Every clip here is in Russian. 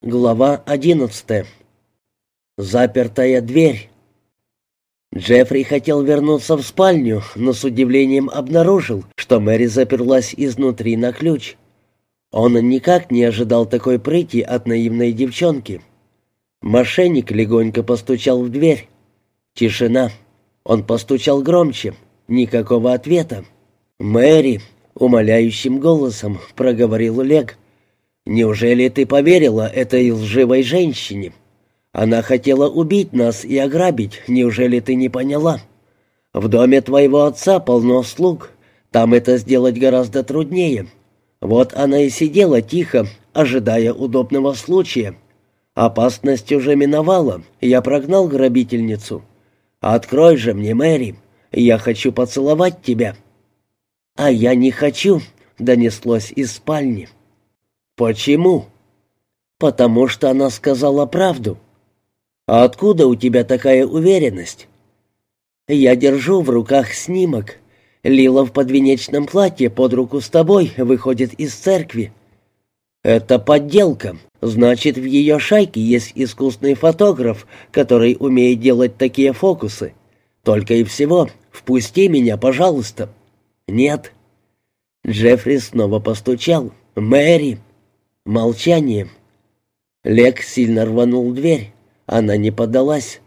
Глава одиннадцатая. Запертая дверь. Джеффри хотел вернуться в спальню, но с удивлением обнаружил, что Мэри заперлась изнутри на ключ. Он никак не ожидал такой прыти от наивной девчонки. Мошенник легонько постучал в дверь. Тишина. Он постучал громче. Никакого ответа. «Мэри!» — умоляющим голосом проговорил Олег. «Неужели ты поверила этой лживой женщине? Она хотела убить нас и ограбить, неужели ты не поняла? В доме твоего отца полно слуг, там это сделать гораздо труднее. Вот она и сидела тихо, ожидая удобного случая. Опасность уже миновала, я прогнал грабительницу. Открой же мне, Мэри, я хочу поцеловать тебя». «А я не хочу», — донеслось из спальни. «Почему?» «Потому что она сказала правду». «А откуда у тебя такая уверенность?» «Я держу в руках снимок. Лила в подвенечном платье под руку с тобой выходит из церкви». «Это подделка. Значит, в ее шайке есть искусный фотограф, который умеет делать такие фокусы. Только и всего. Впусти меня, пожалуйста». «Нет». Джеффри снова постучал. «Мэри!» Молчание. Лек сильно рванул дверь. Она не поддалась.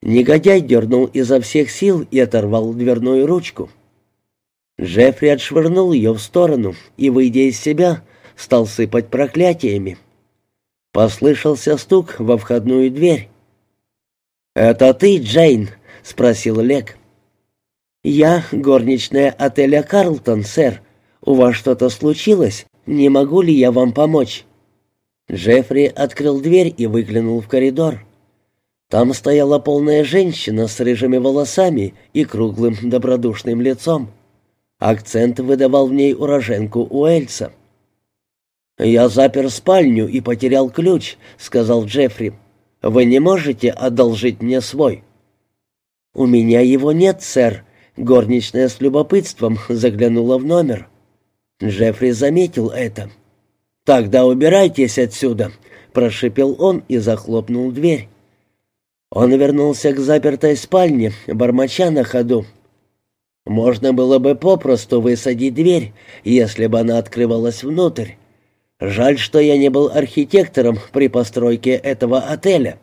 Негодяй дернул изо всех сил и оторвал дверную ручку. Джеффри отшвырнул ее в сторону и, выйдя из себя, стал сыпать проклятиями. Послышался стук во входную дверь. «Это ты, Джейн?» — спросил Лек. «Я горничная отеля «Карлтон», сэр. У вас что-то случилось?» «Не могу ли я вам помочь?» Джеффри открыл дверь и выглянул в коридор. Там стояла полная женщина с рыжими волосами и круглым добродушным лицом. Акцент выдавал в ней уроженку Уэльса. «Я запер спальню и потерял ключ», — сказал Джеффри. «Вы не можете одолжить мне свой?» «У меня его нет, сэр», — горничная с любопытством заглянула в номер. Джеффри заметил это. «Тогда убирайтесь отсюда», — прошипел он и захлопнул дверь. Он вернулся к запертой спальне, бормоча на ходу. Можно было бы попросту высадить дверь, если бы она открывалась внутрь. Жаль, что я не был архитектором при постройке этого отеля.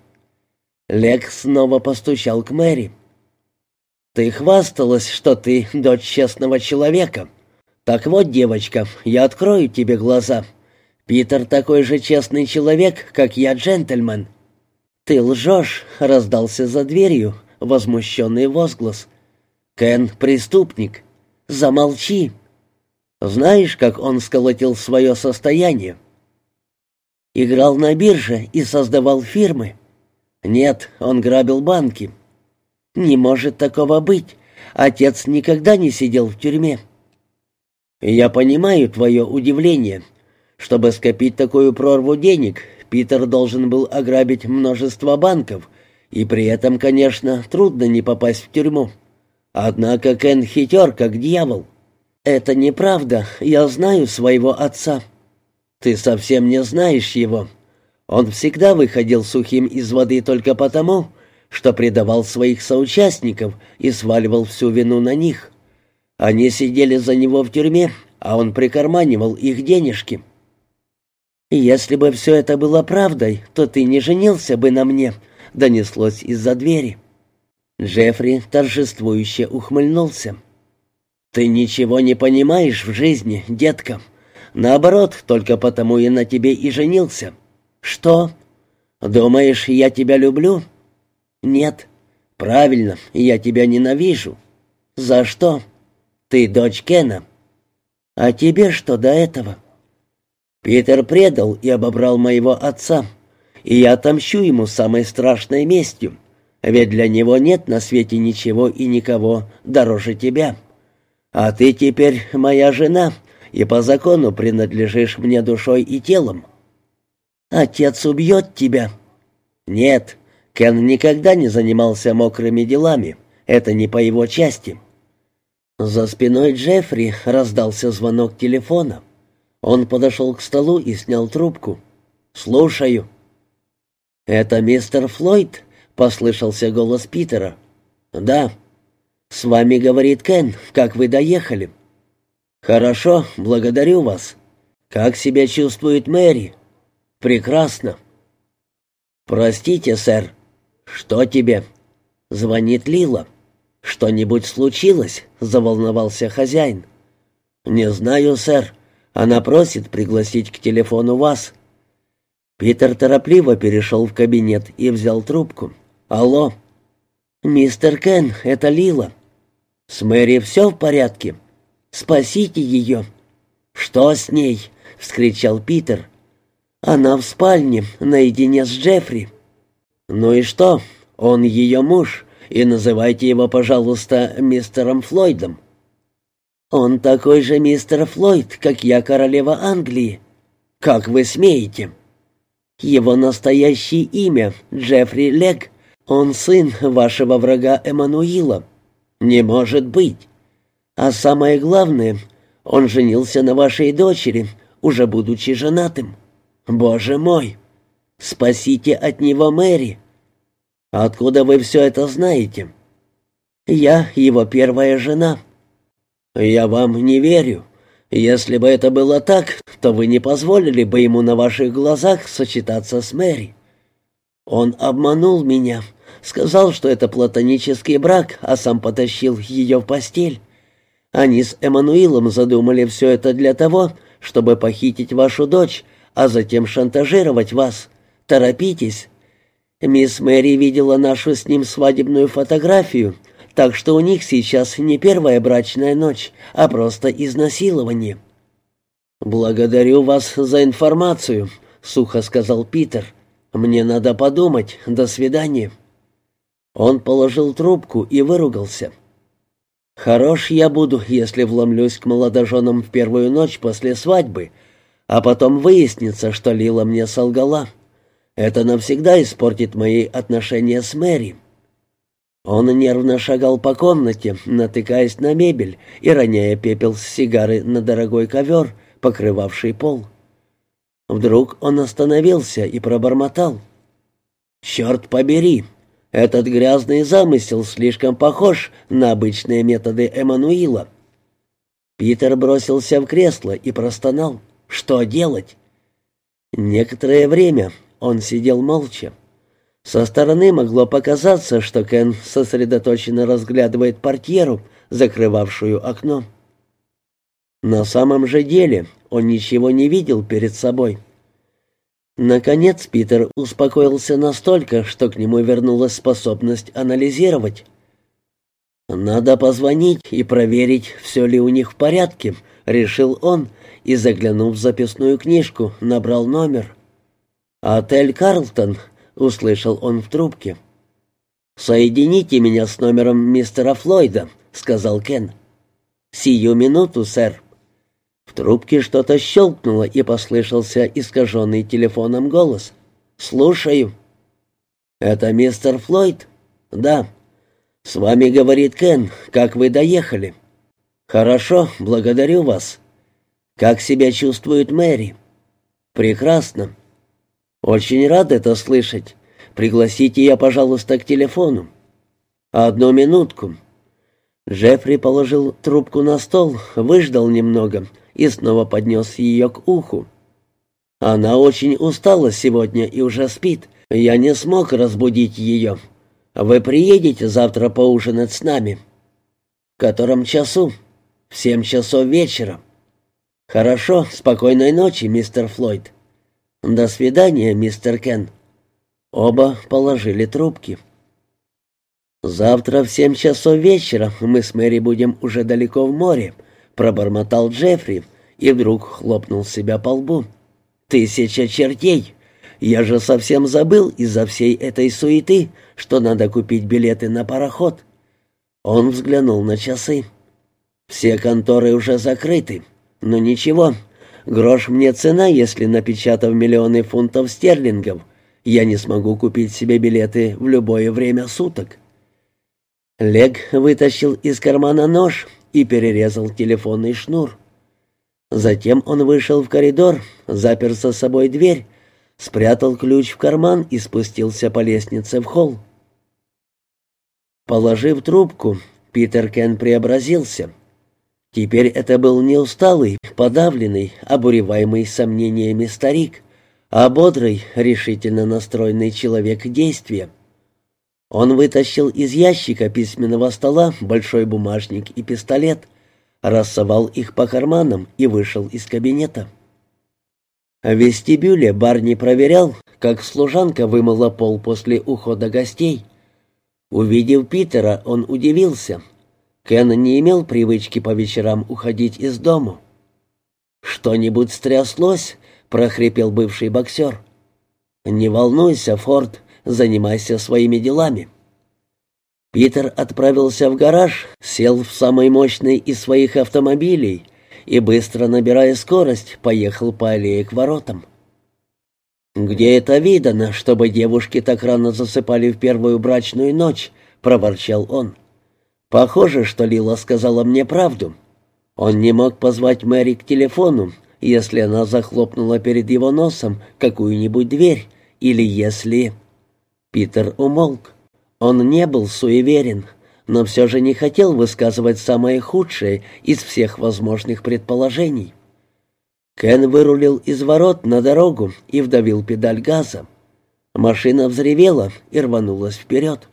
Лекс снова постучал к Мэри. «Ты хвасталась, что ты дочь честного человека. «Так вот, девочка, я открою тебе глаза. Питер такой же честный человек, как я джентльмен». «Ты лжешь», — раздался за дверью возмущенный возглас. «Кен — преступник. Замолчи». Знаешь, как он сколотил свое состояние? Играл на бирже и создавал фирмы. Нет, он грабил банки. Не может такого быть. Отец никогда не сидел в тюрьме. «Я понимаю твое удивление. Чтобы скопить такую прорву денег, Питер должен был ограбить множество банков, и при этом, конечно, трудно не попасть в тюрьму. Однако Кен хитер, как дьявол». «Это неправда. Я знаю своего отца». «Ты совсем не знаешь его. Он всегда выходил сухим из воды только потому, что предавал своих соучастников и сваливал всю вину на них». Они сидели за него в тюрьме, а он прикарманивал их денежки. «Если бы все это было правдой, то ты не женился бы на мне», — донеслось из-за двери. Джеффри торжествующе ухмыльнулся. «Ты ничего не понимаешь в жизни, детка. Наоборот, только потому я на тебе и женился. Что? Думаешь, я тебя люблю?» «Нет». «Правильно, я тебя ненавижу». «За что?» Ты дочь Кена. А тебе что до этого? Питер предал и обобрал моего отца, и я отомщу ему самой страшной местью, ведь для него нет на свете ничего и никого дороже тебя. А ты теперь моя жена, и по закону принадлежишь мне душой и телом. Отец убьет тебя. Нет, Кен никогда не занимался мокрыми делами, это не по его части. За спиной Джеффри раздался звонок телефона. Он подошел к столу и снял трубку. «Слушаю». «Это мистер Флойд?» — послышался голос Питера. «Да». «С вами говорит Кен. Как вы доехали?» «Хорошо, благодарю вас. Как себя чувствует Мэри?» «Прекрасно». «Простите, сэр». «Что тебе?» «Звонит Лила». «Что-нибудь случилось?» — заволновался хозяин. «Не знаю, сэр. Она просит пригласить к телефону вас». Питер торопливо перешел в кабинет и взял трубку. «Алло!» «Мистер Кен, это Лила. С Мэри все в порядке? Спасите ее!» «Что с ней?» — вскричал Питер. «Она в спальне, наедине с Джеффри». «Ну и что? Он ее муж, и называйте его, пожалуйста, мистером Флойдом». «Он такой же мистер Флойд, как я, королева Англии. Как вы смеете?» «Его настоящее имя — Джеффри Лег. Он сын вашего врага Эммануила». «Не может быть!» «А самое главное, он женился на вашей дочери, уже будучи женатым. Боже мой! Спасите от него Мэри!» «Откуда вы все это знаете?» «Я его первая жена». «Я вам не верю. Если бы это было так, то вы не позволили бы ему на ваших глазах сочетаться с Мэри. Он обманул меня, сказал, что это платонический брак, а сам потащил ее в постель. Они с Эммануилом задумали все это для того, чтобы похитить вашу дочь, а затем шантажировать вас. Торопитесь. Мисс Мэри видела нашу с ним свадебную фотографию, так что у них сейчас не первая брачная ночь, а просто изнасилование». «Благодарю вас за информацию», — сухо сказал Питер. «Мне надо подумать. До свидания». Он положил трубку и выругался. «Хорош я буду, если вломлюсь к молодоженам в первую ночь после свадьбы, а потом выяснится, что Лила мне солгала. Это навсегда испортит мои отношения с Мэри». Он нервно шагал по комнате, натыкаясь на мебель и роняя пепел с сигары на дорогой ковер, покрывавший пол. Вдруг он остановился и пробормотал. «Черт побери! Этот грязный замысел слишком похож на обычные методы Эммануила». Питер бросился в кресло и простонал. «Что делать?» Некоторое время он сидел молча. Со стороны могло показаться, что Кен сосредоточенно разглядывает портьеру, закрывавшую окно. На самом же деле он ничего не видел перед собой. Наконец Питер успокоился настолько, что к нему вернулась способность анализировать. «Надо позвонить и проверить, все ли у них в порядке», — решил он и, заглянув в записную книжку, набрал номер. «Отель Карлтон», услышал он в трубке. «Соедините меня с номером мистера Флойда», — сказал Кен. «Сию минуту, сэр». В трубке что-то щелкнуло, и послышался искаженный телефоном голос. «Слушаю». «Это мистер Флойд?» «Да». «С вами говорит Кен. Как вы доехали?» «Хорошо, благодарю вас». «Как себя чувствует Мэри?» «Прекрасно. «Очень рад это слышать. Пригласите я, пожалуйста, к телефону». «Одну минутку». Джеффри положил трубку на стол, выждал немного и снова поднес ее к уху. «Она очень устала сегодня и уже спит. Я не смог разбудить ее. Вы приедете завтра поужинать с нами?» «В котором часу?» «В семь часов вечера». «Хорошо, спокойной ночи, мистер Флойд». «До свидания, мистер Кен». Оба положили трубки. «Завтра в семь часов вечера мы с Мэри будем уже далеко в море», — пробормотал Джеффри и вдруг хлопнул себя по лбу. «Тысяча чертей! Я же совсем забыл из-за всей этой суеты, что надо купить билеты на пароход». Он взглянул на часы. «Все конторы уже закрыты, но ничего, Грош мне цена, если, напечатав миллионы фунтов стерлингов, я не смогу купить себе билеты в любое время суток. Лег вытащил из кармана нож и перерезал телефонный шнур. Затем он вышел в коридор, запер за собой дверь, спрятал ключ в карман и спустился по лестнице в холл. Положив трубку, Питер Кен преобразился. Теперь это был не усталый, подавленный, обуреваемый сомнениями старик, а бодрый, решительно настроенный человек действия. Он вытащил из ящика письменного стола большой бумажник и пистолет, рассовал их по карманам и вышел из кабинета. В вестибюле Барни проверял, как служанка вымыла пол после ухода гостей. Увидев Питера, он удивился. Кен не имел привычки по вечерам уходить из дому. «Что-нибудь стряслось?» — прохрипел бывший боксер. «Не волнуйся, Форд, занимайся своими делами». Питер отправился в гараж, сел в самый мощный из своих автомобилей и, быстро набирая скорость, поехал по аллее к воротам. «Где это видано, чтобы девушки так рано засыпали в первую брачную ночь?» — проворчал он. «Похоже, что Лила сказала мне правду. Он не мог позвать Мэри к телефону, если она захлопнула перед его носом какую-нибудь дверь, или если...» Питер умолк. Он не был суеверен, но все же не хотел высказывать самое худшее из всех возможных предположений. Кен вырулил из ворот на дорогу и вдавил педаль газа. Машина взревела и рванулась вперед.